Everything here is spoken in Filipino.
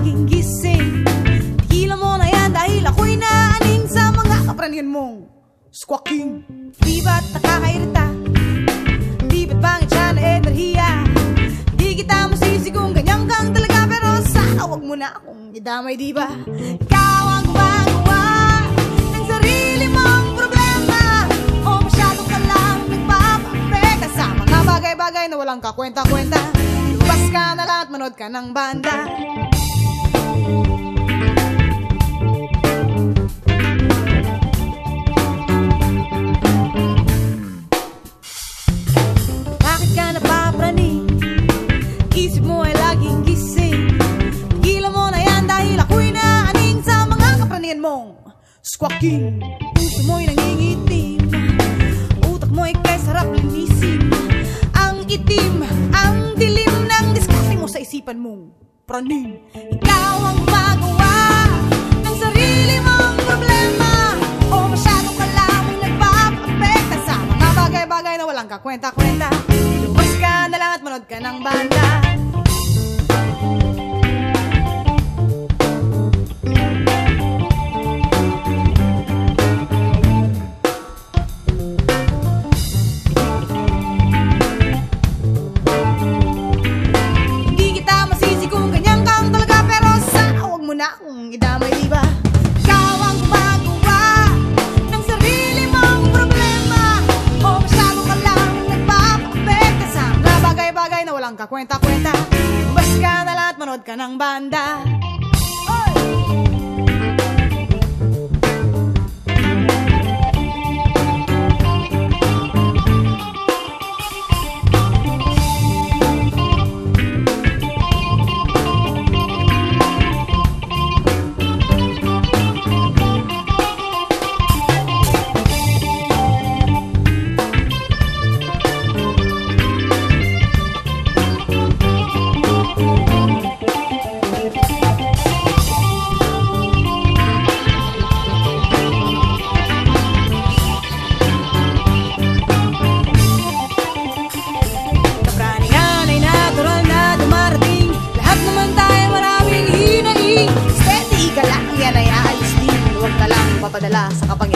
laging gising Tigilan mo na yan dahil ako'y naaning sa mga kapranihan mong squawking Di ba't nakakairita? Di ba't pangit siya na enerhiya? Di kita masisi kung ganyan kang talaga Pero sana huwag mo na akong idamay, di ba? Ikaw ang gumagawa ng sarili mong problema O masyado ka lang nagpapapeka sa mga bagay-bagay na walang kakwenta-kwenta Lumabas ka na lang at manood ka ng banda squawking. Puso mo'y nangingitim. Utak mo'y kay sarap linisin Ang itim, ang dilim ng diskarte mo sa isipan mong praning. Ikaw ang gumagawa ng sarili mong problema. O masyado ka lang nagpapapekta sa mga bagay-bagay na walang kakwenta-kwenta. Lumabas ka na lang at manood ka ng banda akong idamay, di ba? Ikaw ang gumagawa ng sarili mong problema. O masyado ka lang nagpapapekta sa mga bagay-bagay na walang kakwenta-kwenta. Lumabas ka na lang at manood ka ng banda papadala sa kapag